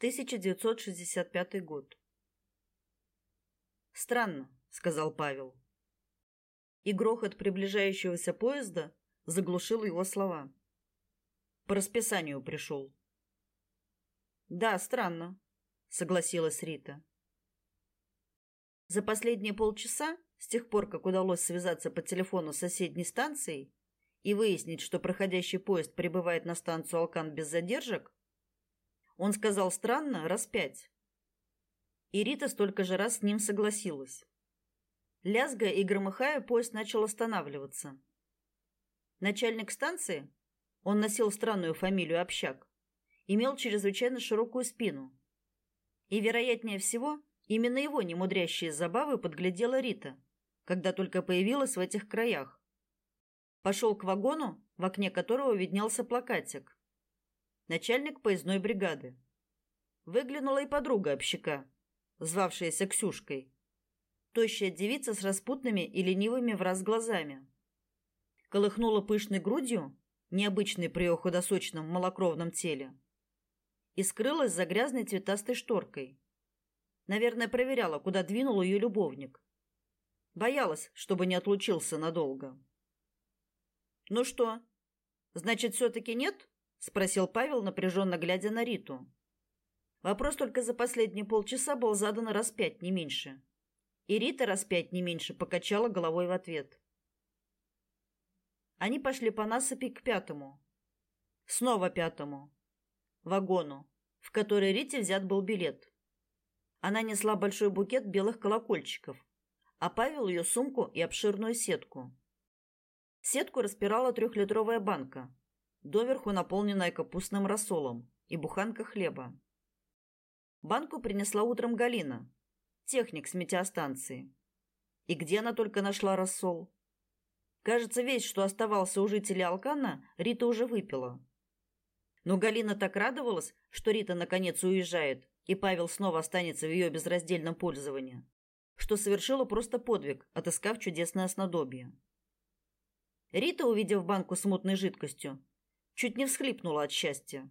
1965 год. Странно, сказал Павел. И грохот приближающегося поезда заглушил его слова. По расписанию пришел. Да, странно, согласилась Рита. За последние полчаса, с тех пор, как удалось связаться по телефону с соседней станцией и выяснить, что проходящий поезд прибывает на станцию Алкан без задержек, он сказал странно раз пять. И Рита столько же раз с ним согласилась. Лязгая и громыхая, поезд начал останавливаться. Начальник станции, он носил странную фамилию Общак, имел чрезвычайно широкую спину. И, вероятнее всего, именно его немудрящие забавы подглядела Рита, когда только появилась в этих краях. Пошел к вагону, в окне которого виднелся плакатик. Начальник поездной бригады. Выглянула и подруга общака, звавшаяся Ксюшкой. Тощая девица с распутными и ленивыми враз глазами. Колыхнула пышной грудью, необычной при худосочном малокровном теле, и скрылась за грязной цветастой шторкой. Наверное, проверяла, куда двинул ее любовник. Боялась, чтобы не отлучился надолго. «Ну что, значит, все-таки нет?» — спросил Павел, напряженно глядя на Риту. Вопрос только за последние полчаса был задан раз пять, не меньше. И Рита раз пять, не меньше, покачала головой в ответ. Они пошли по насыпи к пятому. Снова пятому. Вагону, в который Рите взят был билет. Она несла большой букет белых колокольчиков, а Павел ее сумку и обширную сетку. Сетку распирала трехлитровая банка, доверху наполненная капустным рассолом и буханка хлеба. Банку принесла утром Галина, техник с метеостанции. И где она только нашла рассол? Кажется, весь, что оставался у жителей Алкана, Рита уже выпила. Но Галина так радовалась, что Рита наконец уезжает, и Павел снова останется в ее безраздельном пользовании, что совершила просто подвиг, отыскав чудесное снадобье. Рита, увидев банку с мутной жидкостью, чуть не всхлипнула от счастья.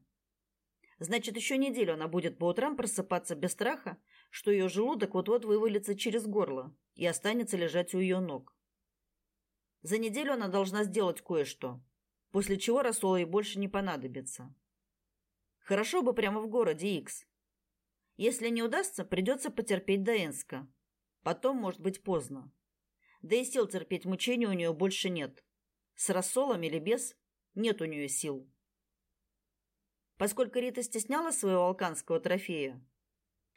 Значит, еще неделю она будет по утрам просыпаться без страха, что ее желудок вот-вот вывалится через горло и останется лежать у ее ног. За неделю она должна сделать кое-что, после чего рассол ей больше не понадобится. Хорошо бы прямо в городе Икс. Если не удастся, придется потерпеть до Энска. Потом, может быть, поздно. Да и сил терпеть мучения у нее больше нет. С рассолом или без, нет у нее сил. Поскольку Рита стесняла своего алканского трофея,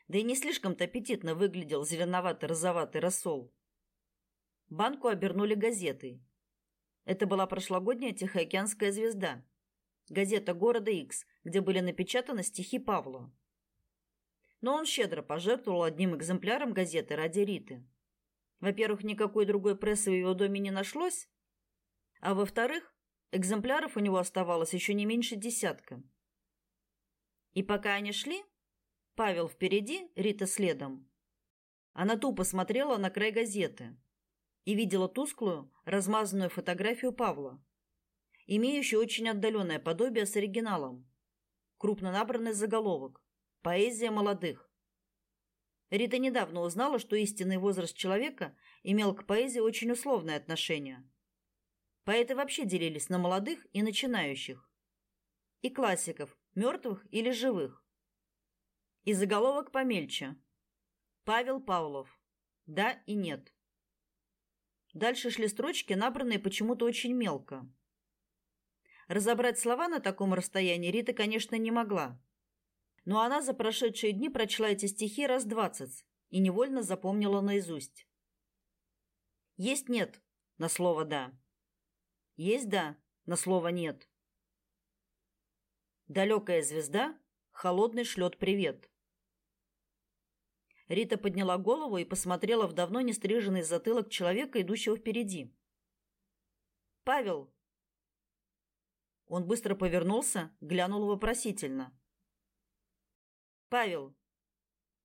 да и не слишком-то аппетитно выглядел зеленовато-розоватый рассол, банку обернули газетой. Это была прошлогодняя Тихоокеанская звезда, газета города Икс, где были напечатаны стихи Павла. Но он щедро пожертвовал одним экземпляром газеты ради Риты. Во-первых, никакой другой прессы в его доме не нашлось, а во-вторых, экземпляров у него оставалось еще не меньше десятка. И пока они шли, Павел впереди, Рита следом. Она тупо смотрела на край газеты и видела тусклую, размазанную фотографию Павла, имеющую очень отдаленное подобие с оригиналом. Крупно набранный заголовок «Поэзия молодых». Рита недавно узнала, что истинный возраст человека имел к поэзии очень условное отношение. Поэты вообще делились на молодых и начинающих. И классиков, мертвых или живых. И заголовок помельче. Павел Павлов. Да и нет. Дальше шли строчки, набранные почему-то очень мелко. Разобрать слова на таком расстоянии Рита, конечно, не могла. Но она за прошедшие дни прочла эти стихи раз двадцать и невольно запомнила наизусть. Есть нет на слово да. Есть да на слово нет. Далекая звезда холодный шлет привет. Рита подняла голову и посмотрела в давно не стриженный затылок человека, идущего впереди. Павел. Он быстро повернулся, глянул вопросительно. Павел,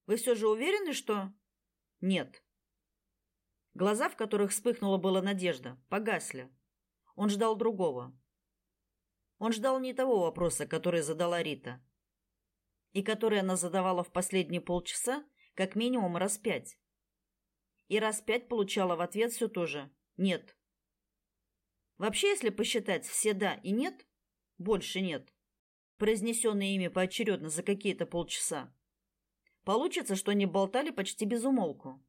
вы все же уверены, что Нет. Глаза, в которых вспыхнула была надежда, погасли. Он ждал другого. Он ждал не того вопроса, который задала Рита. и которые она задавала в последние полчаса как минимум раз пять. И раз пять получала в ответ все то же «нет». Вообще, если посчитать все «да» и «нет», больше «нет», произнесенные ими поочередно за какие-то полчаса, получится, что они болтали почти без умолку.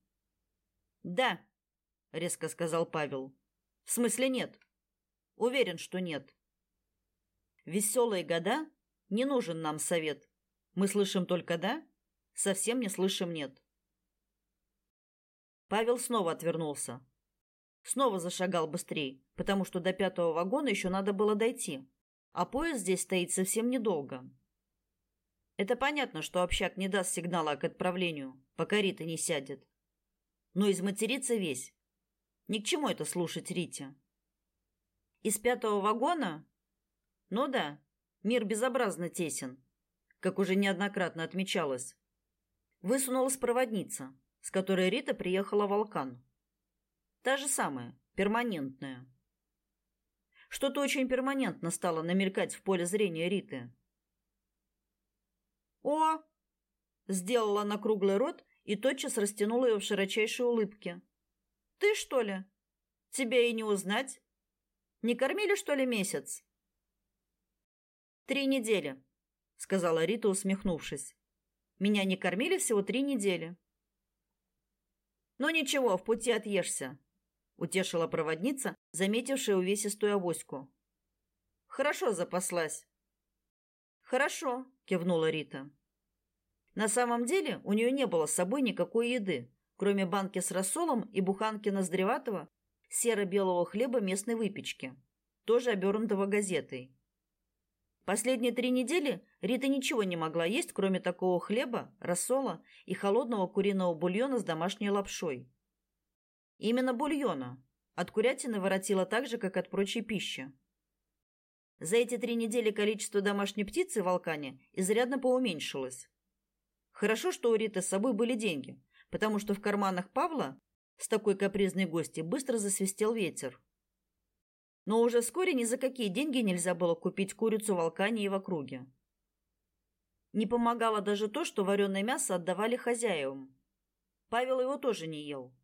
«Да», — резко сказал Павел. «В смысле нет?» «Уверен, что нет». «Веселые года? Не нужен нам совет. Мы слышим только «да», совсем не слышим «нет». Павел снова отвернулся. Снова зашагал быстрее, потому что до пятого вагона еще надо было дойти, а поезд здесь стоит совсем недолго. Это понятно, что общак не даст сигнала к отправлению, пока Рита не сядет. Но изматерится весь. Ни к чему это слушать Рите. Из пятого вагона? Ну да, мир безобразно тесен, как уже неоднократно отмечалось. Высунулась проводница, с которой Рита приехала в Алкан. Та же самая, перманентная. Что-то очень перманентно стало намелькать в поле зрения Риты. «О!» — сделала на круглый рот и тотчас растянула ее в широчайшей улыбке. «Ты, что ли? Тебя и не узнать. Не кормили, что ли, месяц?» «Три недели», — сказала Рита, усмехнувшись. «Меня не кормили всего три недели». «Ну ничего, в пути отъешься утешила проводница, заметившая увесистую авоську. Хорошо запаслась. Хорошо, кивнула Рита. На самом деле, у нее не было с собой никакой еды, кроме банки с рассолом и буханки ноздреватого серо-белого хлеба местной выпечки, тоже обернутого газетой. Последние три недели Рита ничего не могла есть, кроме такого хлеба, рассола и холодного куриного бульона с домашней лапшой. Именно бульона. От курятины воротила так же, как от прочей пищи. За эти три недели количество домашней птицы в Алкане изрядно поуменьшилось. Хорошо, что у Риты с собой были деньги, потому что в карманах Павла с такой капризной гости быстро засвистел ветер. Но уже вскоре ни за какие деньги нельзя было купить курицу в Алкане и в округе. Не помогало даже то, что вареное мясо отдавали хозяевам. Павел его тоже не ел.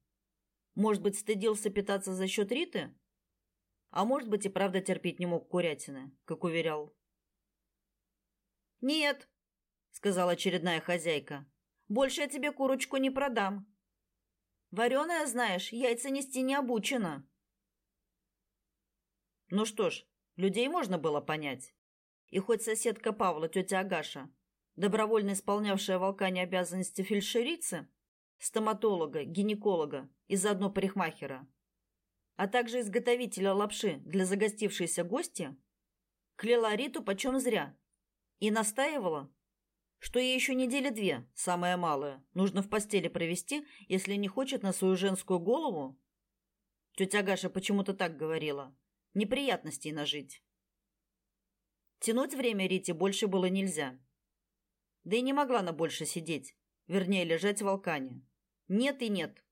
Может быть, стыдился питаться за счет Риты? А может быть, и правда терпеть не мог курятины, как уверял. «Нет», — сказала очередная хозяйка, — «больше я тебе курочку не продам. Вареная, знаешь, яйца нести не обучена». Ну что ж, людей можно было понять. И хоть соседка Павла, тетя Агаша, добровольно исполнявшая в обязанности фельдшерицы, стоматолога, гинеколога и заодно парикмахера, а также изготовителя лапши для загостившейся гости, кляла Риту почем зря и настаивала, что ей еще недели две, самое малое, нужно в постели провести, если не хочет на свою женскую голову. Тетя Гаша почему-то так говорила. Неприятностей нажить. Тянуть время Рите больше было нельзя. Да и не могла она больше сидеть, вернее, лежать в алкане. Нет и нет.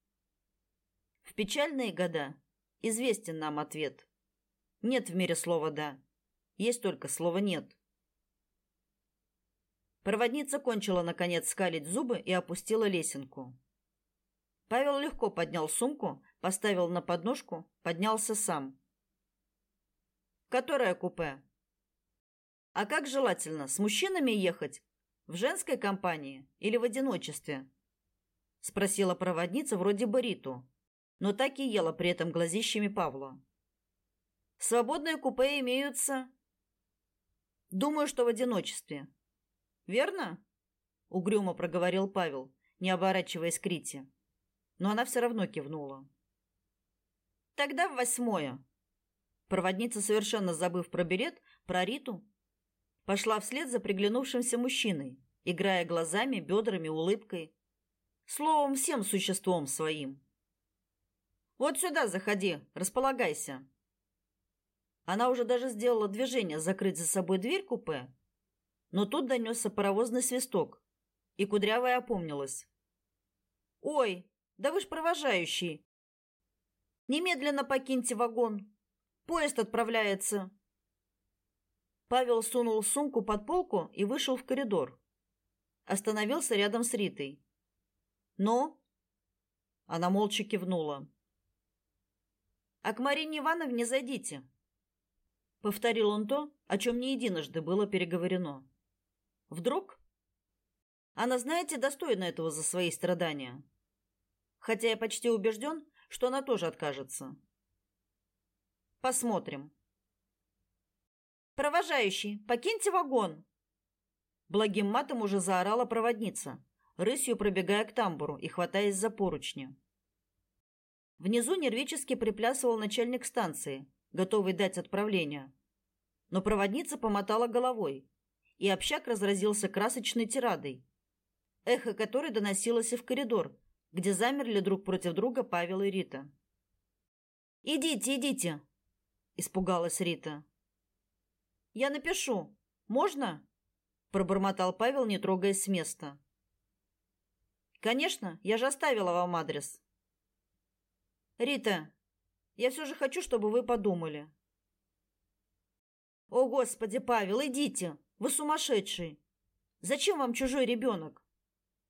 В печальные года известен нам ответ. Нет в мире слова «да». Есть только слово «нет». Проводница кончила, наконец, скалить зубы и опустила лесенку. Павел легко поднял сумку, поставил на подножку, поднялся сам. «Которое купе?» «А как желательно, с мужчинами ехать? В женской компании или в одиночестве?» спросила проводница вроде бы Риту, но так и ела при этом глазищами Павла. Свободные купе имеются. Думаю, что в одиночестве. Верно? угрюмо проговорил Павел, не оборачиваясь к Рите. Но она все равно кивнула. Тогда в восьмое. Проводница, совершенно забыв про билет, про Риту, пошла вслед за приглянувшимся мужчиной, играя глазами, бедрами, улыбкой, Словом, всем существом своим. Вот сюда заходи, располагайся. Она уже даже сделала движение закрыть за собой дверь купе, но тут донесся паровозный свисток, и Кудрявая опомнилась. «Ой, да вы ж провожающий! Немедленно покиньте вагон! Поезд отправляется!» Павел сунул сумку под полку и вышел в коридор. остановился рядом с Ритой. «Ну?» Она молча кивнула. «А к Марине Ивановне зайдите», — повторил он то, о чем не единожды было переговорено. «Вдруг?» Она, знаете, достойна этого за свои страдания. Хотя я почти убежден, что она тоже откажется. Посмотрим. Провожающий, покиньте вагон. Благим матом уже заорала проводница, рысью пробегая к тамбуру и хватаясь за поручни. Внизу нервически приплясывал начальник станции, готовый дать отправление. Но проводница помотала головой, и общак разразился красочной тирадой, эхо которой доносилось и в коридор, где замерли друг против друга Павел и Рита. «Идите, идите!» – испугалась Рита. «Я напишу. Можно?» – пробормотал Павел, не трогаясь с места. «Конечно, я же оставила вам адрес». «Рита, я все же хочу, чтобы вы подумали». «О, Господи, Павел, идите! Вы сумасшедший! Зачем вам чужой ребенок?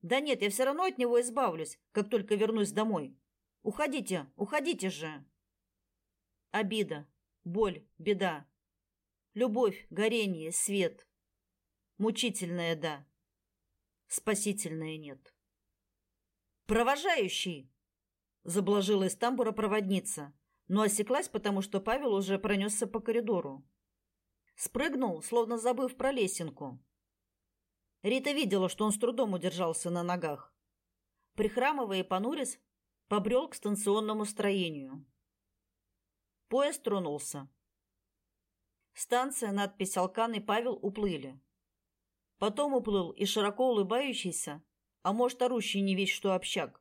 Да нет, я все равно от него избавлюсь, как только вернусь домой. Уходите, уходите же. Обида, боль, беда. Любовь, горение, свет. Мучительное да. Спасительное нет. Провожающий, заблажила из тамбура проводница, но осеклась, потому что Павел уже пронесся по коридору. Спрыгнул, словно забыв про лесенку. Рита видела, что он с трудом удержался на ногах. Прихрамывая и понурясь, побрел к станционному строению. Поезд тронулся. Станция, надпись «Алкан» и «Павел» уплыли. Потом уплыл и широко улыбающийся, а может, орущий не весь что общак.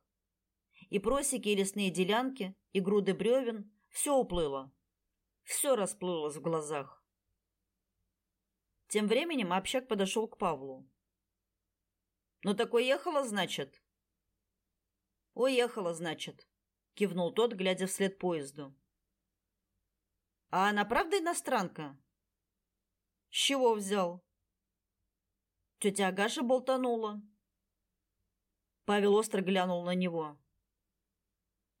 И просеки, и лесные делянки, и груды бревен — все уплыло. Все расплылось в глазах. Тем временем общак подошел к Павлу. Ну так уехала, значит? Уехала, значит, кивнул тот, глядя вслед поезду. А она правда иностранка? С чего взял? Тетя Агаша болтанула. Павел остро глянул на него.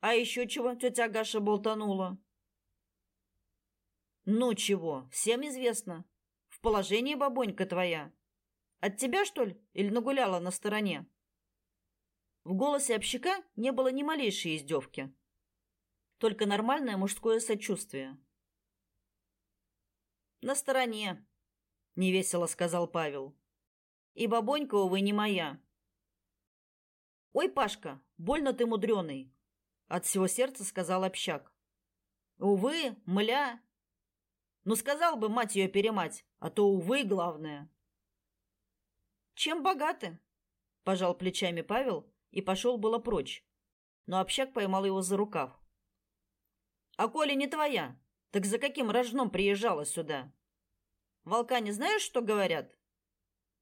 А еще чего тетя Агаша болтанула? Ну чего, всем известно. Положении бабонька твоя. От тебя, что ли? Или нагуляла на стороне?» В голосе общака не было ни малейшей издевки. Только нормальное мужское сочувствие. «На стороне», — невесело сказал Павел. «И бабонька, увы, не моя». «Ой, Пашка, больно ты мудреный», — от всего сердца сказал общак. «Увы, мля. Ну, сказал бы мать ее перемать, а то, увы, главное». Чем богаты? Пожал плечами Павел и пошел было прочь. Но общак поймал его за рукав. А коли не твоя, так за каким рожном приезжала сюда? Волка не знаешь, что говорят?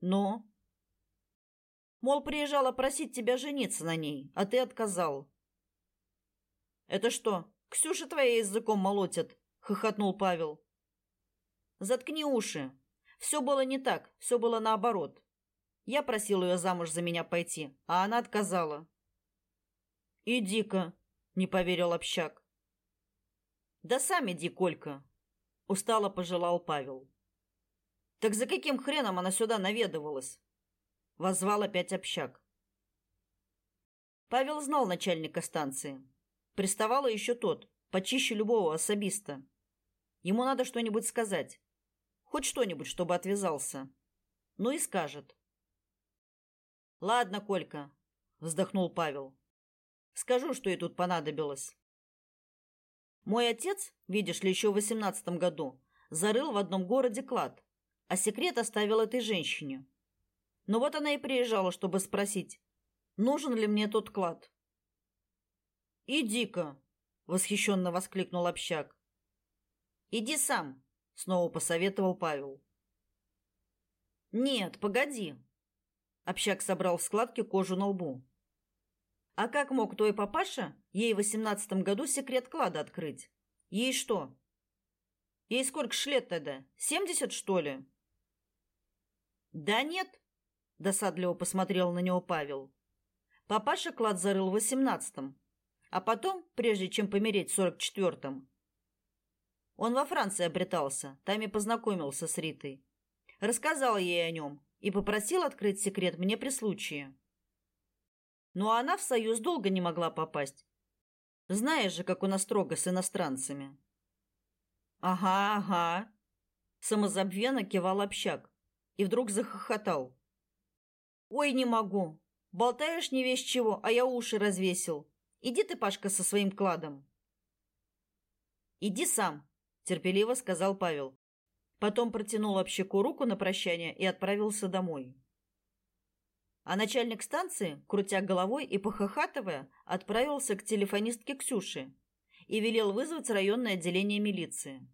Ну? Мол, приезжала просить тебя жениться на ней, а ты отказал. Это что, Ксюша твоя языком молотит? хохотнул Павел. Заткни уши. Все было не так, все было наоборот. Я просил ее замуж за меня пойти, а она отказала. «Иди-ка», — не поверил общак. «Да сам иди, Колька», — устало пожелал Павел. «Так за каким хреном она сюда наведывалась?» — воззвал опять общак. Павел знал начальника станции. Приставало еще тот, почище любого особиста. Ему надо что-нибудь сказать. Хоть что-нибудь, чтобы отвязался. Ну и скажет. Ладно, Колька, вздохнул Павел. Скажу, что ей тут понадобилось. Мой отец, видишь ли, еще в восемнадцатом году зарыл в одном городе клад, а секрет оставил этой женщине. Но вот она и приезжала, чтобы спросить, нужен ли мне тот клад. «Иди-ка!» — восхищенно воскликнул общак. «Иди сам!» — снова посоветовал Павел. «Нет, погоди!» Общак собрал в складке кожу на лбу. А как мог твой папаша ей в восемнадцатом году секрет клада открыть? Ей что? Ей сколько ж лет тогда? Семьдесят, что ли? Да нет, Досадливо посмотрел на него Павел. Папаша клад зарыл в восемнадцатом, а потом, прежде чем помереть в сорок четвертом, он во Франции обретался, там и познакомился с Ритой. Рассказал ей о нем и попросил открыть секрет мне при случае. Но она в союз долго не могла попасть. Знаешь же, как у нас строго с иностранцами. Ага, ага. Самозабвенно кивал общак и вдруг захохотал. Ой, не могу. Болтаешь не весь чего, а я уши развесил. Иди ты, Пашка, со своим кладом. Иди сам, терпеливо сказал Павел. Потом протянул общаку руку на прощание и отправился домой. А начальник станции, крутя головой и похохатывая, отправился к телефонистке Ксюше и велел вызвать районное отделение милиции.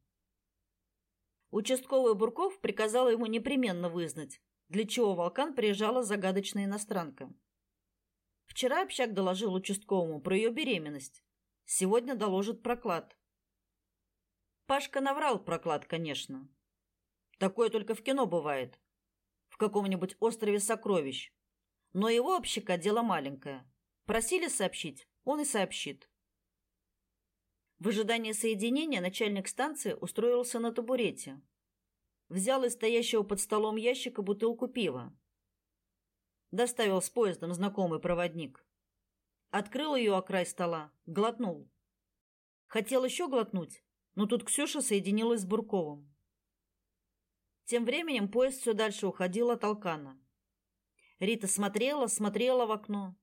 Участковый Бурков приказал ему непременно вызнать, для чего Волкан приезжала загадочная иностранка. Вчера общак доложил участковому про ее беременность. Сегодня доложит проклад. Пашка наврал проклад, конечно. Такое только в кино бывает. В каком-нибудь острове сокровищ. Но его общака дело маленькое. Просили сообщить, он и сообщит. В ожидании соединения начальник станции устроился на табурете. Взял из стоящего под столом ящика бутылку пива. Доставил с поездом знакомый проводник. Открыл ее о край стола, глотнул. Хотел еще глотнуть, но тут Ксюша соединилась с Бурковым. Тем временем поезд все дальше уходил от Алкана. Рита смотрела, смотрела в окно.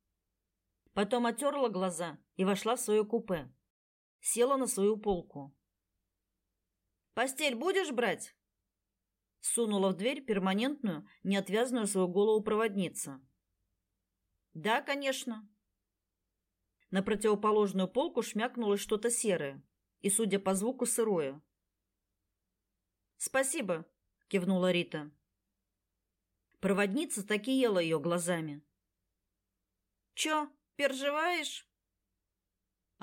Потом оттерла глаза и вошла в свое купе села на свою полку. «Постель будешь брать?» Сунула в дверь перманентную, неотвязную свою голову проводница. «Да, конечно». На противоположную полку шмякнулось что-то серое и, судя по звуку, сырое. «Спасибо», — кивнула Рита. Проводница так и ела ее глазами. «Чё, переживаешь?»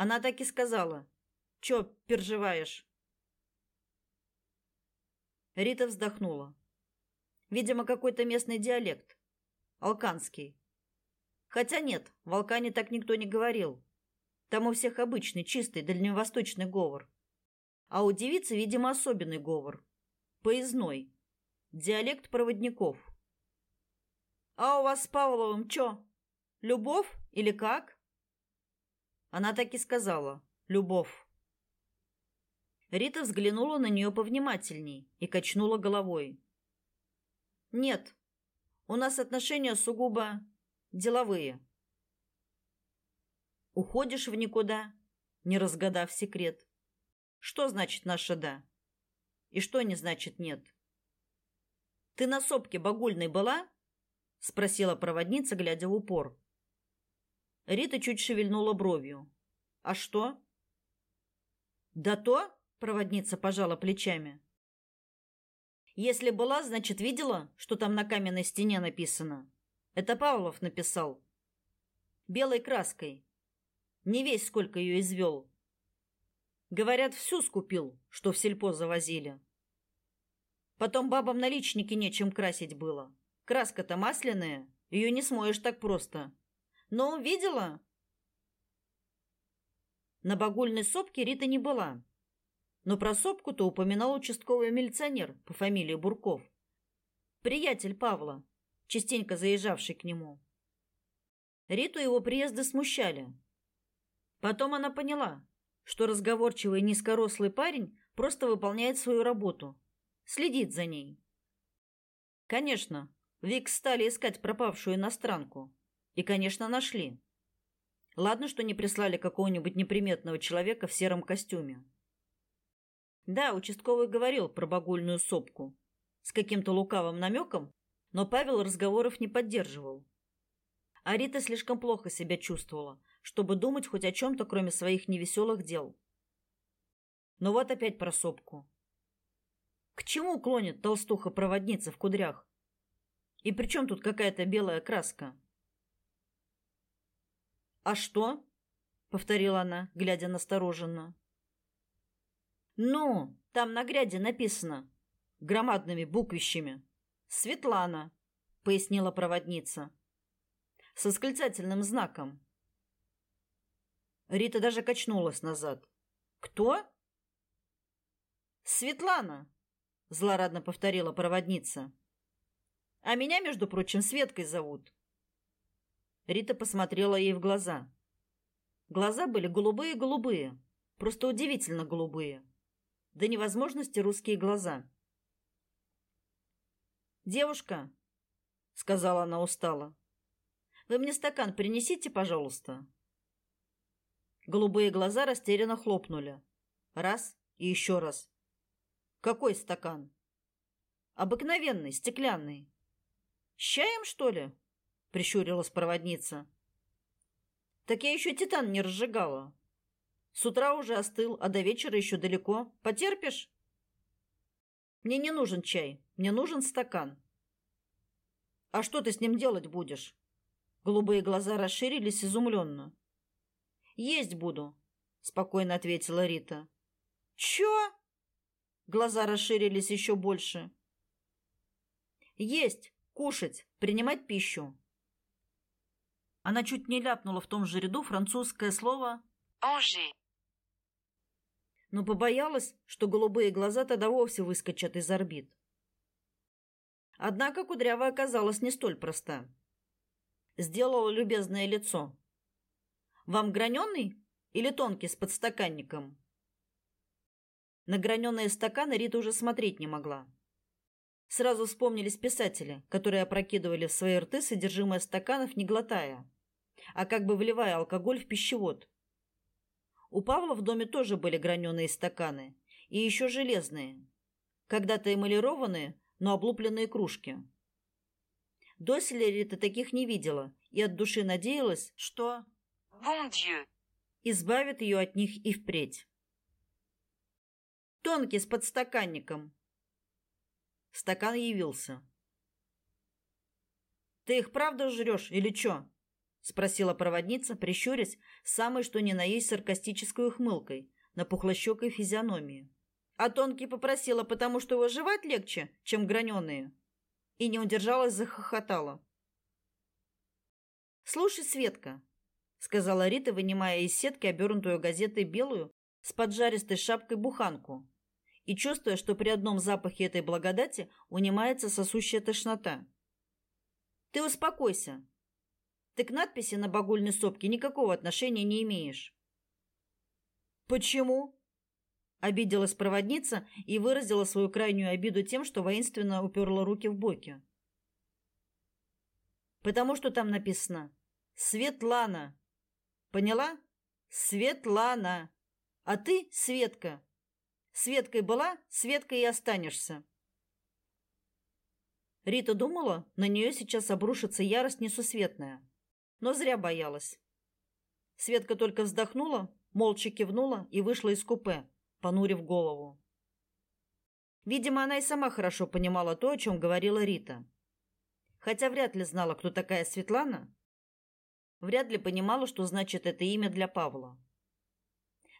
Она так и сказала. Чё переживаешь? Рита вздохнула. Видимо, какой-то местный диалект. Алканский. Хотя нет, в Алкане так никто не говорил. Там у всех обычный, чистый, дальневосточный говор. А у девицы, видимо, особенный говор. Поездной. Диалект проводников. А у вас с Павловым чё? Любовь или как? Она так и сказала. Любовь. Рита взглянула на нее повнимательней и качнула головой. Нет. У нас отношения сугубо деловые. Уходишь в никуда, не разгадав секрет. Что значит наше да? И что не значит нет? Ты на сопке багульной была? спросила проводница, глядя в упор. Рита чуть шевельнула бровью. А что? Да то, Проводница пожала плечами. Если была, значит, видела, что там на каменной стене написано. Это Павлов написал. Белой краской. Не весь сколько ее извел. Говорят, всю скупил, что в сельпо завозили. Потом бабам наличники нечем красить было. Краска-то масляная, ее не смоешь так просто. Но видела? На багульной сопке Рита не была. Но про сопку-то упоминал участковый милиционер по фамилии Бурков. Приятель Павла, частенько заезжавший к нему. Риту его приезды смущали. Потом она поняла, что разговорчивый низкорослый парень просто выполняет свою работу, следит за ней. Конечно, Вик стали искать пропавшую иностранку. И, конечно, нашли. Ладно, что не прислали какого-нибудь неприметного человека в сером костюме. Да, участковый говорил про багульную сопку. С каким-то лукавым намеком, но Павел разговоров не поддерживал. А Рита слишком плохо себя чувствовала, чтобы думать хоть о чем-то, кроме своих невеселых дел. Но вот опять про сопку. К чему клонит толстуха-проводница в кудрях? И при чем тут какая-то белая краска? «А что?» — повторила она, глядя настороженно. Ну, там на гряде написано громадными буквищами. Светлана. пояснила проводница. Со восклицательным знаком. Рита даже качнулась назад. Кто? Светлана, злорадно повторила проводница. А меня, между прочим, Светкой зовут. Рита посмотрела ей в глаза. Глаза были голубые-голубые, просто удивительно голубые. До невозможности русские глаза. «Девушка», — сказала она устало, — «вы мне стакан принесите, пожалуйста». Голубые глаза растерянно хлопнули. Раз и еще раз. «Какой стакан?» «Обыкновенный, стеклянный». «С чаем, что ли?» — прищурилась проводница. «Так я еще титан не разжигала. С утра уже остыл, а до вечера еще далеко. Потерпишь?» «Мне не нужен чай, мне нужен стакан». «А что ты с ним делать будешь?» Голубые глаза расширились изумленно. «Есть буду», — спокойно ответила Рита. «Чё?» Глаза расширились еще больше. «Есть, кушать, принимать пищу». Она чуть не ляпнула в том же ряду французское слово «Анжи». Но побоялась, что голубые глаза тогда вовсе выскочат из орбит. Однако Кудрява оказалась не столь проста. Сделала любезное лицо. «Вам граненый или тонкий с подстаканником?» На граненые стаканы Рита уже смотреть не могла. Сразу вспомнились писатели, которые опрокидывали в свои рты содержимое стаканов, не глотая, а как бы вливая алкоголь в пищевод. У Павла в доме тоже были граненые стаканы, и еще железные, когда-то эмалированные, но облупленные кружки. Доселе Рита таких не видела и от души надеялась, что bon Dieu, избавит ее от них и впредь. Тонкий с подстаканником, Стакан явился. «Ты их правда жрешь или чё?» — спросила проводница, прищурясь, самой что ни на есть саркастической ухмылкой на пухлощекой физиономии. А тонкий попросила, потому что его жевать легче, чем граненые. И не удержалась, захохотала. «Слушай, Светка», — сказала Рита, вынимая из сетки обернутую газетой белую с поджаристой шапкой буханку, и чувствуя, что при одном запахе этой благодати унимается сосущая тошнота. Ты успокойся. Ты к надписи на багульной сопке никакого отношения не имеешь. Почему? Обиделась проводница и выразила свою крайнюю обиду тем, что воинственно уперла руки в боки. Потому что там написано Светлана. Поняла? Светлана. А ты Светка. Светкой была, Светкой и останешься. Рита думала, на нее сейчас обрушится ярость несусветная, но зря боялась. Светка только вздохнула, молча кивнула и вышла из купе, понурив голову. Видимо, она и сама хорошо понимала то, о чем говорила Рита. Хотя вряд ли знала, кто такая Светлана, вряд ли понимала, что значит это имя для Павла.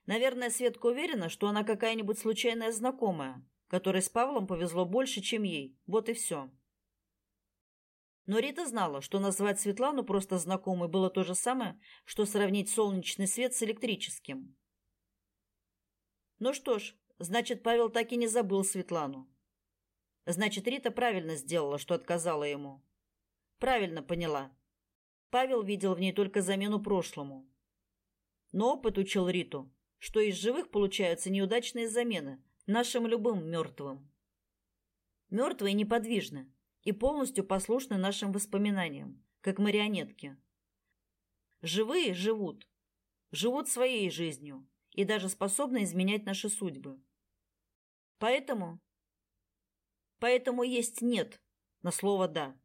Наверное, Светка уверена, что она какая-нибудь случайная знакомая, которой с Павлом повезло больше, чем ей. Вот и все. Но Рита знала, что назвать Светлану просто знакомой было то же самое, что сравнить солнечный свет с электрическим. Ну что ж, значит, Павел так и не забыл Светлану. Значит, Рита правильно сделала, что отказала ему. Правильно поняла. Павел видел в ней только замену прошлому. Но опыт учил Риту, что из живых получаются неудачные замены нашим любым мертвым. Мертвые неподвижны и полностью послушны нашим воспоминаниям, как марионетки. Живые живут, живут своей жизнью и даже способны изменять наши судьбы. Поэтому поэтому есть нет на слово да.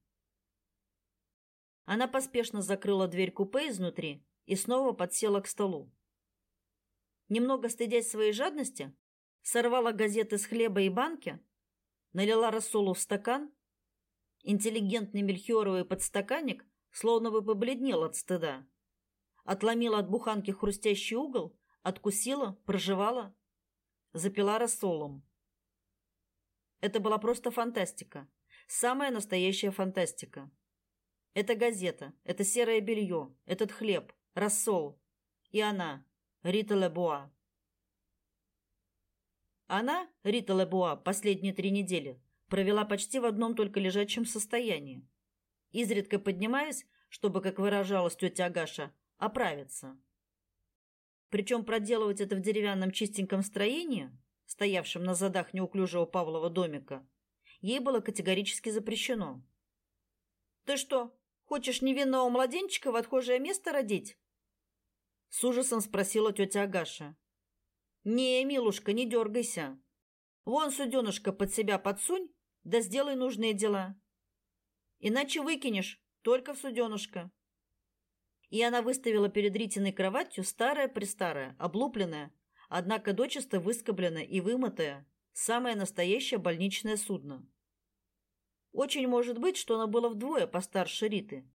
Она поспешно закрыла дверь купе изнутри и снова подсела к столу немного стыдясь своей жадности, сорвала газеты с хлеба и банки, налила рассолу в стакан. Интеллигентный мельхиоровый подстаканник словно бы побледнел от стыда. Отломила от буханки хрустящий угол, откусила, прожевала, запила рассолом. Это была просто фантастика. самая настоящая фантастика. Это газета, это серое белье, этот хлеб, рассол. И она, Рита Лебуа. Она, Рита Лебуа, последние три недели провела почти в одном только лежачем состоянии, изредка поднимаясь, чтобы, как выражалась тетя Агаша, оправиться. Причем проделывать это в деревянном чистеньком строении, стоявшем на задах неуклюжего Павлова домика, ей было категорически запрещено. «Ты что, хочешь невинного младенчика в отхожее место родить?» С ужасом спросила тетя Агаша. «Не, милушка, не дергайся. Вон, суденышко, под себя подсунь, да сделай нужные дела. Иначе выкинешь, только в суденышко». И она выставила перед Ритиной кроватью старое-престарое, облупленное, однако дочисто выскобленное и вымытое, самое настоящее больничное судно. Очень может быть, что оно было вдвое постарше Риты.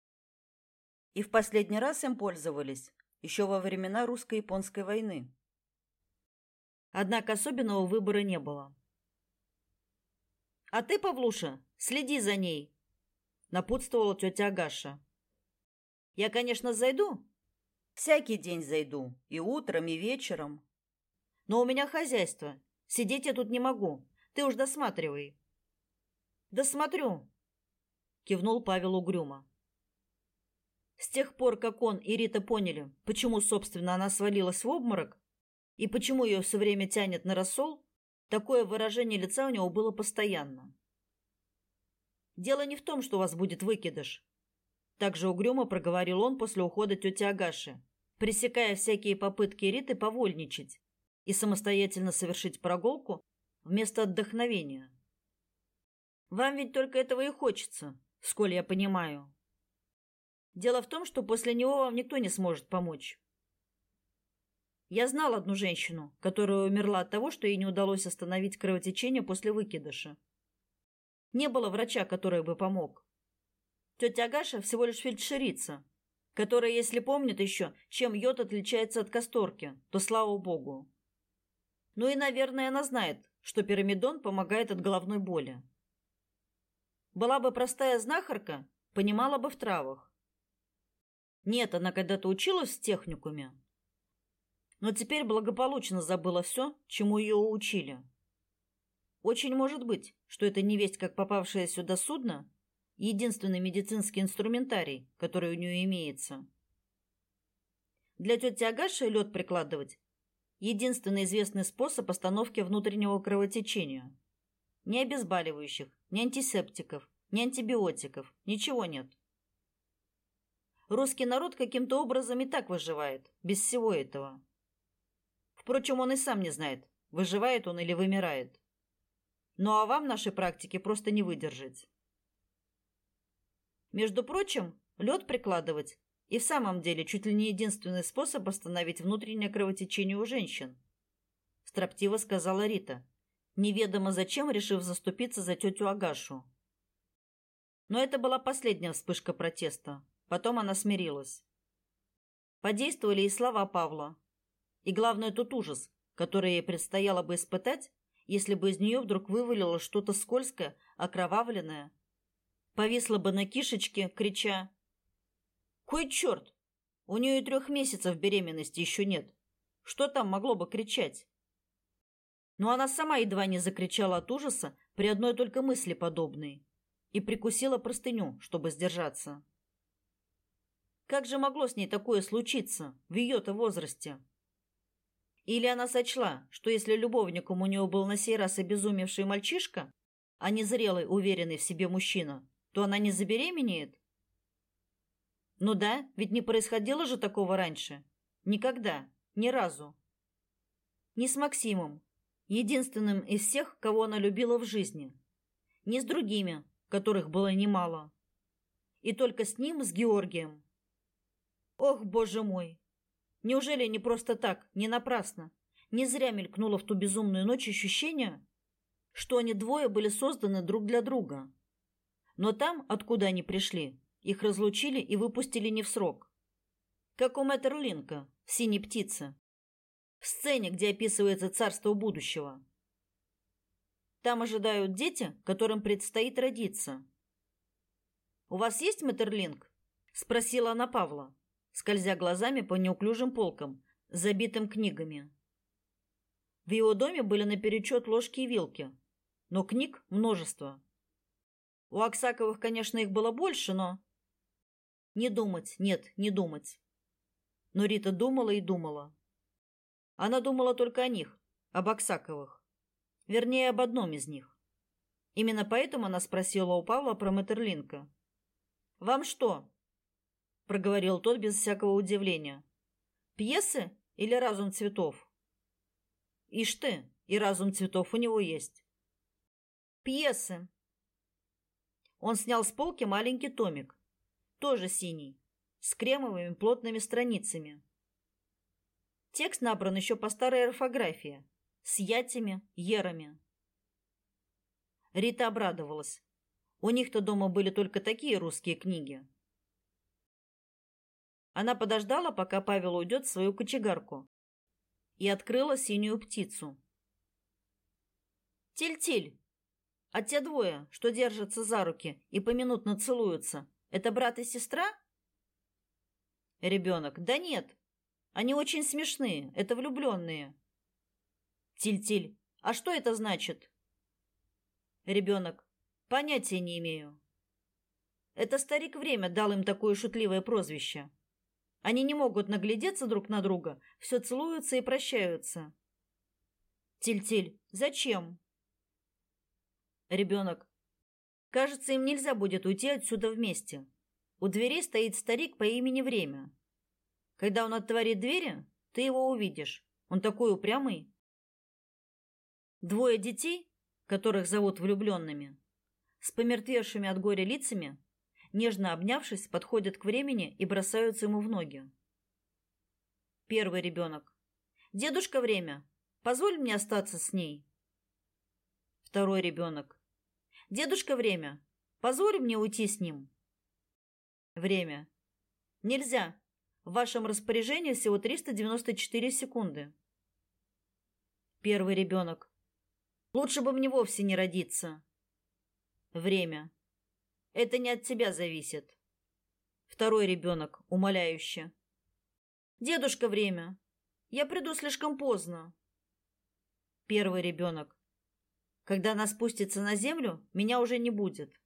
И в последний раз им пользовались, еще во времена русско-японской войны. Однако особенного выбора не было. «А ты, Павлуша, следи за ней», — напутствовала тетя Агаша. «Я, конечно, зайду. Всякий день зайду, и утром, и вечером. Но у меня хозяйство. Сидеть я тут не могу. Ты уж досматривай». «Досмотрю», — кивнул Павел угрюмо. С тех пор, как он и Рита поняли, почему, собственно, она свалилась в обморок, и почему ее все время тянет на рассол, такое выражение лица у него было постоянно. Дело не в том, что у вас будет выкидыш. Также угрюмо проговорил он после ухода тети Агаши, пресекая всякие попытки Риты повольничать и самостоятельно совершить прогулку вместо отдохновения. Вам ведь только этого и хочется, сколь я понимаю. Дело в том, что после него вам никто не сможет помочь. Я знал одну женщину, которая умерла от того, что ей не удалось остановить кровотечение после выкидыша. Не было врача, который бы помог. Тетя Агаша всего лишь фельдшерица, которая, если помнит еще, чем йод отличается от касторки, то слава богу. Ну и, наверное, она знает, что пирамидон помогает от головной боли. Была бы простая знахарка, понимала бы в травах. Нет, она когда-то училась в техникуме, но теперь благополучно забыла все, чему ее учили. Очень может быть, что это невесть, как попавшее сюда судно, единственный медицинский инструментарий, который у нее имеется. Для тети Агаши лед прикладывать – единственный известный способ остановки внутреннего кровотечения. Ни обезболивающих, ни антисептиков, ни антибиотиков, ничего нет. Русский народ каким-то образом и так выживает, без всего этого. Впрочем, он и сам не знает, выживает он или вымирает. Ну а вам нашей практики просто не выдержать. Между прочим, лед прикладывать и в самом деле чуть ли не единственный способ остановить внутреннее кровотечение у женщин. Строптиво сказала Рита, неведомо зачем решив заступиться за тетю Агашу. Но это была последняя вспышка протеста. Потом она смирилась. Подействовали и слова Павла, и главное тот ужас, который ей предстояло бы испытать, если бы из нее вдруг вывалило что-то скользкое, окровавленное. Повисла бы на кишечке, крича «Кой черт! У нее и трех месяцев беременности еще нет. Что там могло бы кричать?» Но она сама едва не закричала от ужаса при одной только мысли подобной и прикусила простыню, чтобы сдержаться. Как же могло с ней такое случиться в ее-то возрасте? Или она сочла, что если любовником у нее был на сей раз обезумевший мальчишка, а не зрелый, уверенный в себе мужчина, то она не забеременеет? Ну да, ведь не происходило же такого раньше. Никогда, ни разу. Не с Максимом, единственным из всех, кого она любила в жизни. Не с другими, которых было немало. И только с ним, с Георгием. Ох, боже мой, Неужели не просто так, не напрасно? Не зря мелькнуло в ту безумную ночь ощущение, что они двое были созданы друг для друга. Но там, откуда они пришли, их разлучили и выпустили не в срок. Как у Мэттерлинка в «Синей птице», в сцене, где описывается царство будущего. Там ожидают дети, которым предстоит родиться. У вас есть Метерлинг? спросила она Павла, скользя глазами по неуклюжим полкам, забитым книгами. В его доме были наперечет ложки и вилки, но книг множество. У Аксаковых, конечно, их было больше, но не думать, нет, не думать. Но Рита думала и думала. Она думала только о них, об Аксаковых. Вернее, об одном из них. Именно поэтому она спросила у Павла про Метерлинка. «Вам что?» — проговорил тот без всякого удивления. «Пьесы или разум цветов?» «Ишь ты, и разум цветов у него есть». «Пьесы». Он снял с полки маленький томик, тоже синий, с кремовыми плотными страницами. Текст набран еще по старой орфографии, с ятями, ерами. Рита обрадовалась. У них-то дома были только такие русские книги. Она подождала, пока Павел уйдет в свою кочегарку, и открыла синюю птицу. «Тиль-тиль! А те двое, что держатся за руки и поминутно целуются, это брат и сестра?» Ребенок. «Да нет, они очень смешные, это влюбленные». Тиль-тиль. А что это значит? Ребенок. Понятия не имею. Это старик время дал им такое шутливое прозвище. Они не могут наглядеться друг на друга, все целуются и прощаются. Тиль-тиль. Зачем? Ребенок. Кажется, им нельзя будет уйти отсюда вместе. У дверей стоит старик по имени Время. Когда он отворит двери, ты его увидишь. Он такой упрямый. Двое детей, которых зовут влюбленными, с помертвевшими от горя лицами, нежно обнявшись, подходят к времени и бросаются ему в ноги. Первый ребенок. «Дедушка, время! Позволь мне остаться с ней!» Второй ребенок. «Дедушка, время! Позволь мне уйти с ним!» Время. «Нельзя! В вашем распоряжении всего 394 секунды!» Первый ребенок. Лучше бы мне вовсе не родиться. Время. Это не от тебя зависит. Второй ребенок, умоляюще. Дедушка, время. Я приду слишком поздно. Первый ребенок. Когда она спустится на землю, меня уже не будет.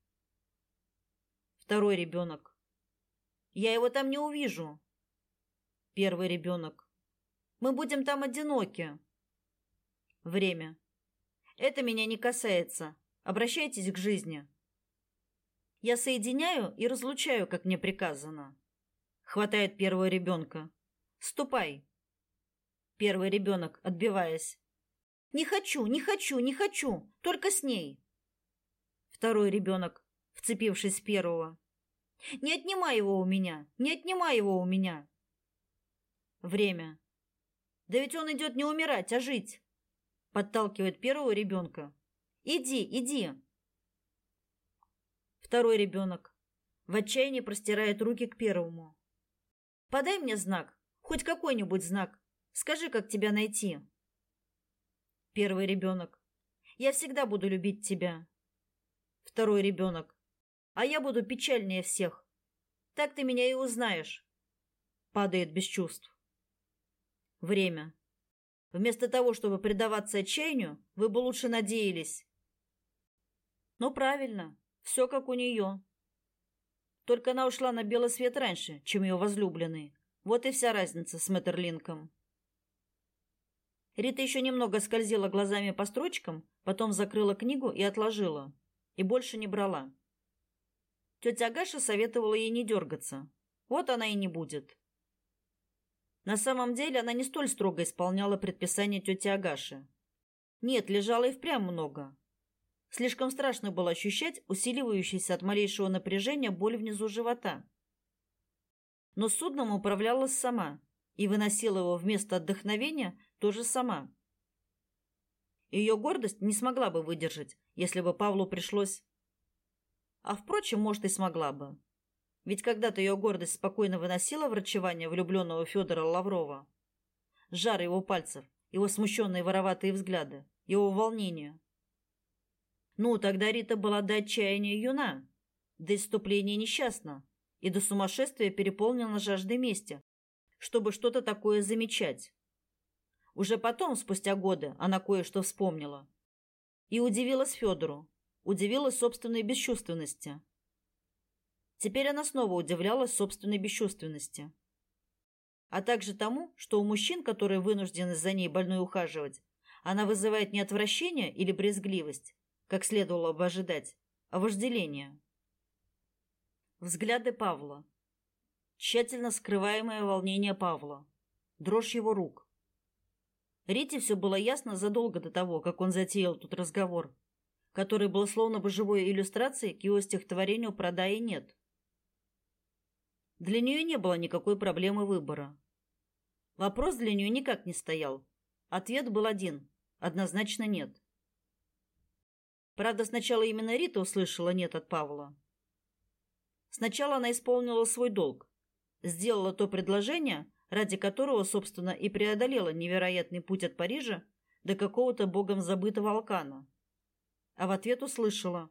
Второй ребенок. Я его там не увижу. Первый ребенок. Мы будем там одиноки. Время. Это меня не касается. Обращайтесь к жизни. Я соединяю и разлучаю, как мне приказано. Хватает первого ребенка. Ступай. Первый ребенок, отбиваясь. Не хочу, не хочу, не хочу, только с ней. Второй ребенок, вцепившись в первого. Не отнимай его у меня, не отнимай его у меня. Время. Да ведь он идет не умирать, а жить подталкивает первого ребенка. Иди, иди. Второй ребенок в отчаянии простирает руки к первому. Подай мне знак, хоть какой-нибудь знак. Скажи, как тебя найти. Первый ребенок. Я всегда буду любить тебя. Второй ребенок. А я буду печальнее всех. Так ты меня и узнаешь. Падает без чувств. Время. Вместо того, чтобы предаваться отчаянию, вы бы лучше надеялись. Ну, правильно, все как у нее. Только она ушла на белый свет раньше, чем ее возлюбленный. Вот и вся разница с Мэттерлинком. Рита еще немного скользила глазами по строчкам, потом закрыла книгу и отложила. И больше не брала. Тетя Агаша советовала ей не дергаться. Вот она и не будет. На самом деле она не столь строго исполняла предписания тети Агаши. Нет, лежало и впрямь много. Слишком страшно было ощущать усиливающуюся от малейшего напряжения боль внизу живота. Но судном управлялась сама и выносила его вместо отдохновения тоже сама. Ее гордость не смогла бы выдержать, если бы Павлу пришлось... А, впрочем, может, и смогла бы. Ведь когда-то ее гордость спокойно выносила врачевание влюбленного Федора Лаврова. Жар его пальцев, его смущенные вороватые взгляды, его волнение. Ну, тогда Рита была до отчаяния юна, до иступления несчастна и до сумасшествия переполнена жаждой мести, чтобы что-то такое замечать. Уже потом, спустя годы, она кое-что вспомнила. И удивилась Федору, удивилась собственной бесчувственности. Теперь она снова удивлялась собственной бесчувственности. А также тому, что у мужчин, которые вынуждены за ней больной ухаживать, она вызывает не отвращение или брезгливость, как следовало бы ожидать, а вожделение. Взгляды Павла. Тщательно скрываемое волнение Павла. Дрожь его рук. Рите все было ясно задолго до того, как он затеял тут разговор, который был словно бы живой иллюстрацией к его стихотворению «Продай и нет». Для нее не было никакой проблемы выбора. Вопрос для нее никак не стоял. Ответ был один – однозначно нет. Правда, сначала именно Рита услышала «нет» от Павла. Сначала она исполнила свой долг, сделала то предложение, ради которого, собственно, и преодолела невероятный путь от Парижа до какого-то богом забытого Алкана. А в ответ услышала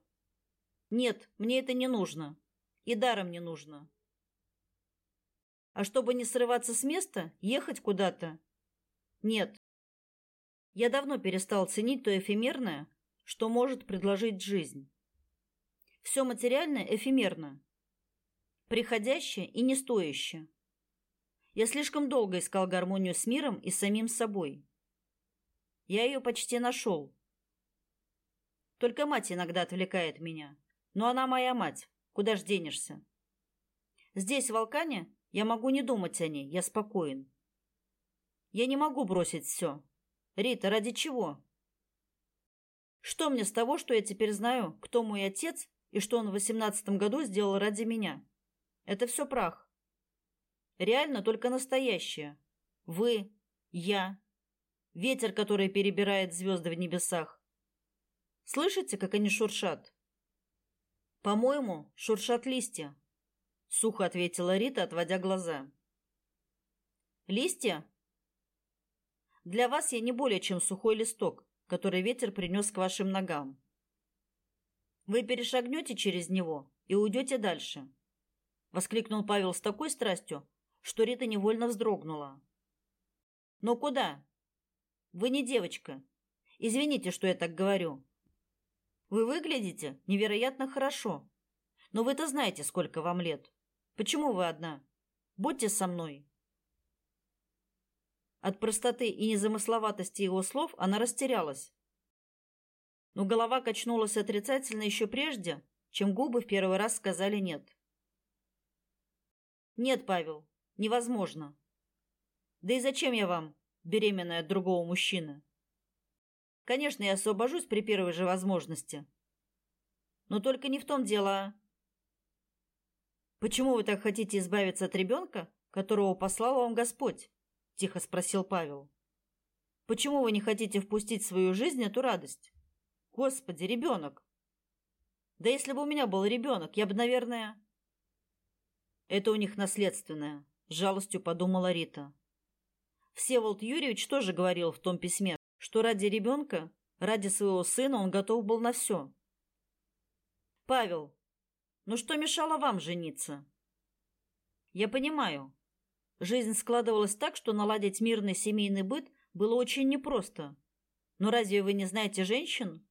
«Нет, мне это не нужно. И даром не нужно. А чтобы не срываться с места, ехать куда-то? Нет. Я давно перестал ценить то эфемерное, что может предложить жизнь. Все материальное эфемерно, приходящее и не стоящее. Я слишком долго искал гармонию с миром и самим собой. Я ее почти нашел. Только мать иногда отвлекает меня. Но она моя мать. Куда ж денешься? Здесь, в Алкане, я могу не думать о ней. Я спокоен. Я не могу бросить все. Рита, ради чего? Что мне с того, что я теперь знаю, кто мой отец и что он в восемнадцатом году сделал ради меня? Это все прах. Реально только настоящее. Вы, я, ветер, который перебирает звезды в небесах. Слышите, как они шуршат? По-моему, шуршат листья. Сухо ответила Рита, отводя глаза. Листья? Для вас я не более чем сухой листок, который ветер принес к вашим ногам. Вы перешагнете через него и уйдете дальше, воскликнул Павел с такой страстью, что Рита невольно вздрогнула. Но куда? Вы не девочка. Извините, что я так говорю. Вы выглядите невероятно хорошо. Но вы-то знаете, сколько вам лет. Почему вы одна? Будьте со мной. От простоты и незамысловатости его слов она растерялась. Но голова качнулась отрицательно еще прежде, чем губы в первый раз сказали «нет». «Нет, Павел, невозможно. Да и зачем я вам, беременная от другого мужчины? Конечно, я освобожусь при первой же возможности. Но только не в том дело, а...» «Почему вы так хотите избавиться от ребенка, которого послал вам Господь?» тихо спросил Павел. Почему вы не хотите впустить в свою жизнь эту радость? Господи, ребенок! Да если бы у меня был ребенок, я бы, наверное... Это у них наследственное, с жалостью подумала Рита. Всеволод Юрьевич тоже говорил в том письме, что ради ребенка, ради своего сына он готов был на все. Павел, ну что мешало вам жениться? Я понимаю, Жизнь складывалась так, что наладить мирный семейный быт было очень непросто. Но разве вы не знаете женщин?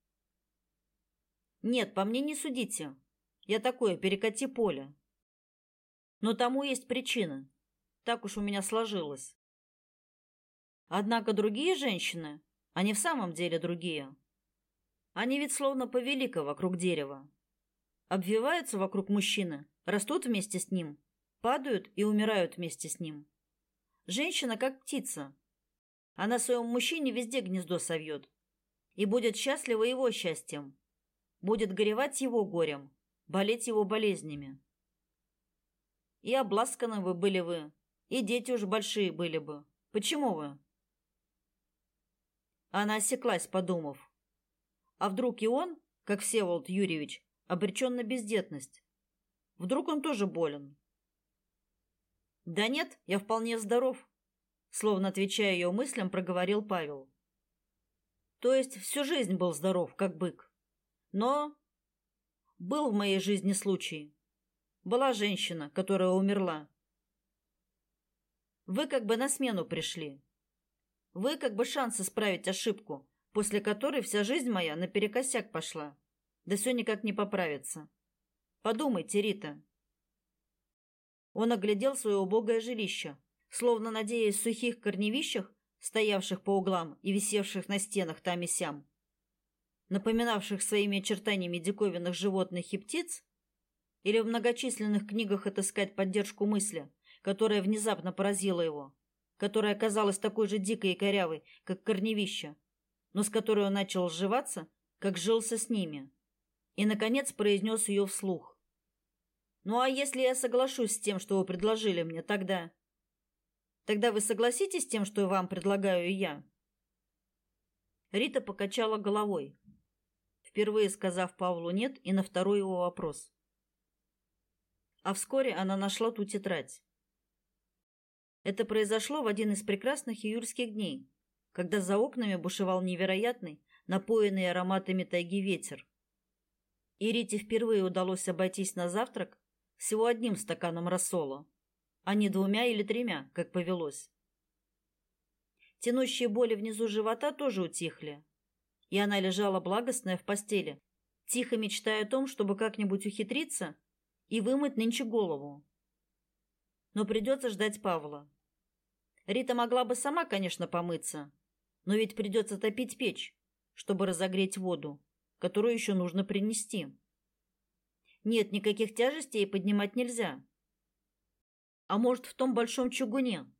Нет, по мне не судите. Я такое, перекати поле. Но тому есть причина. Так уж у меня сложилось. Однако другие женщины, они в самом деле другие. Они ведь словно повелика вокруг дерева. Обвиваются вокруг мужчины, растут вместе с ним, падают и умирают вместе с ним. Женщина как птица. Она своему мужчине везде гнездо совьет и будет счастлива его счастьем, будет горевать его горем, болеть его болезнями. И обласканы вы были вы, и дети уж большие были бы. Почему вы? Она осеклась, подумав. А вдруг и он, как Всеволод Юрьевич, обречен на бездетность? Вдруг он тоже болен? Да нет, я вполне здоров, словно отвечая ее мыслям, проговорил Павел. То есть всю жизнь был здоров, как бык. Но был в моей жизни случай. Была женщина, которая умерла. Вы как бы на смену пришли. Вы как бы шанс исправить ошибку, после которой вся жизнь моя наперекосяк пошла. Да все никак не поправится. Подумайте, Рита. Он оглядел свое убогое жилище, словно надеясь сухих корневищах, стоявших по углам и висевших на стенах там и сям, напоминавших своими очертаниями диковинных животных и птиц, или в многочисленных книгах отыскать поддержку мысли, которая внезапно поразила его, которая оказалась такой же дикой и корявой, как корневище, но с которой он начал сживаться, как жился с ними, и, наконец, произнес ее вслух. «Ну а если я соглашусь с тем, что вы предложили мне, тогда...» «Тогда вы согласитесь с тем, что вам предлагаю я?» Рита покачала головой, впервые сказав Павлу «нет» и на второй его вопрос. А вскоре она нашла ту тетрадь. Это произошло в один из прекрасных июльских дней, когда за окнами бушевал невероятный, напоенный ароматами тайги ветер. И Рите впервые удалось обойтись на завтрак всего одним стаканом рассола, а не двумя или тремя, как повелось. Тянущие боли внизу живота тоже утихли, и она лежала благостная в постели, тихо мечтая о том, чтобы как-нибудь ухитриться и вымыть нынче голову. Но придется ждать Павла. Рита могла бы сама, конечно, помыться, но ведь придется топить печь, чтобы разогреть воду, которую еще нужно принести. Нет, никаких тяжестей поднимать нельзя. А может, в том большом чугуне,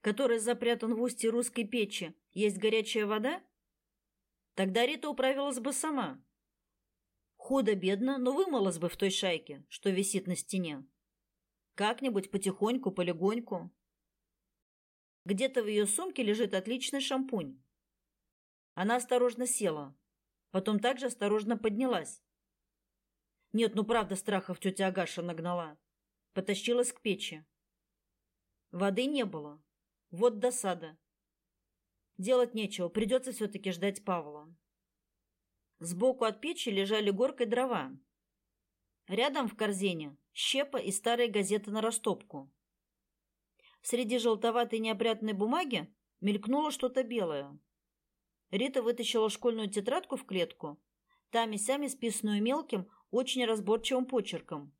который запрятан в устье русской печи, есть горячая вода? Тогда Рита управилась бы сама. Худо-бедно, но вымылась бы в той шайке, что висит на стене. Как-нибудь потихоньку, полегоньку. Где-то в ее сумке лежит отличный шампунь. Она осторожно села, потом также осторожно поднялась. Нет, ну правда страхов тетя Агаша нагнала. Потащилась к печи. Воды не было. Вот досада. Делать нечего, придется все-таки ждать Павла. Сбоку от печи лежали горкой дрова. Рядом в корзине щепа и старые газеты на растопку. Среди желтоватой неопрятной бумаги мелькнуло что-то белое. Рита вытащила школьную тетрадку в клетку, там и сями списанную мелким, очень разборчивым почерком.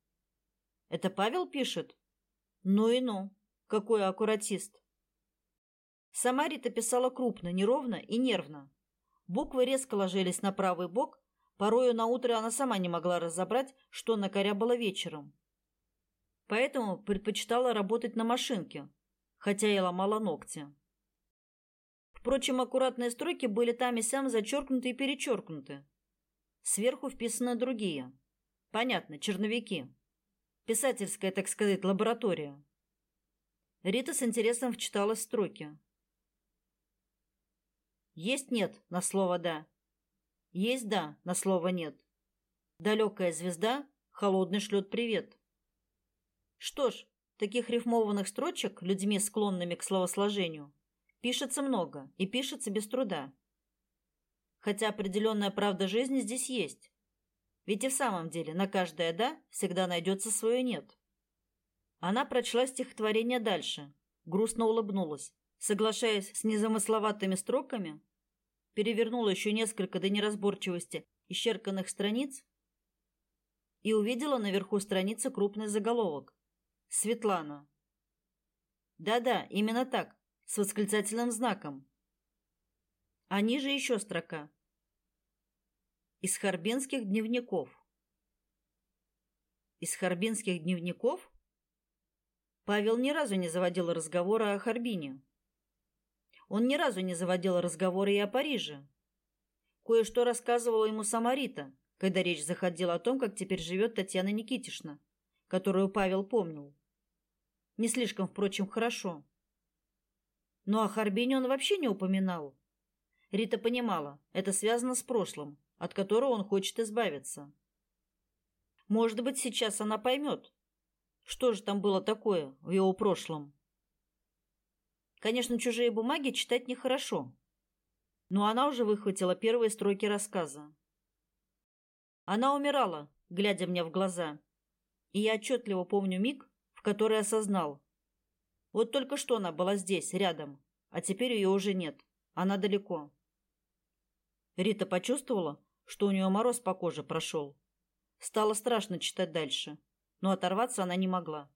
Это Павел пишет? Ну и ну, какой аккуратист. Сама Рита писала крупно, неровно и нервно. Буквы резко ложились на правый бок, порою на утро она сама не могла разобрать, что накорябала вечером. Поэтому предпочитала работать на машинке, хотя и ломала ногти. Впрочем, аккуратные строки были там и сям зачеркнуты и перечеркнуты. Сверху вписаны другие. Понятно, черновики. Писательская, так сказать, лаборатория. Рита с интересом вчиталась строки. Есть нет на слово да. Есть да на слово нет. Далекая звезда холодный шлет привет. Что ж, таких рифмованных строчек людьми, склонными к словосложению, пишется много и пишется без труда. Хотя определенная правда жизни здесь есть. Ведь и в самом деле на каждое «да» всегда найдется свое «нет». Она прочла стихотворение дальше, грустно улыбнулась соглашаясь с незамысловатыми строками, перевернула еще несколько до неразборчивости исчерканных страниц и увидела наверху страницы крупный заголовок. Светлана. Да-да, именно так, с восклицательным знаком. А ниже еще строка. Из Харбинских дневников. Из Харбинских дневников? Павел ни разу не заводил разговора о Харбине. Он ни разу не заводил разговоры и о Париже. Кое-что рассказывала ему сама Рита, когда речь заходила о том, как теперь живет Татьяна Никитишна, которую Павел помнил. Не слишком, впрочем, хорошо. Но о Харбине он вообще не упоминал. Рита понимала, это связано с прошлым, от которого он хочет избавиться. Может быть, сейчас она поймет, что же там было такое в его прошлом. Конечно, чужие бумаги читать нехорошо. Но она уже выхватила первые строки рассказа. Она умирала, глядя мне в глаза. И я отчетливо помню миг, в который осознал. Вот только что она была здесь, рядом, а теперь ее уже нет. Она далеко. Рита почувствовала, что у нее мороз по коже прошел. Стало страшно читать дальше, но оторваться она не могла.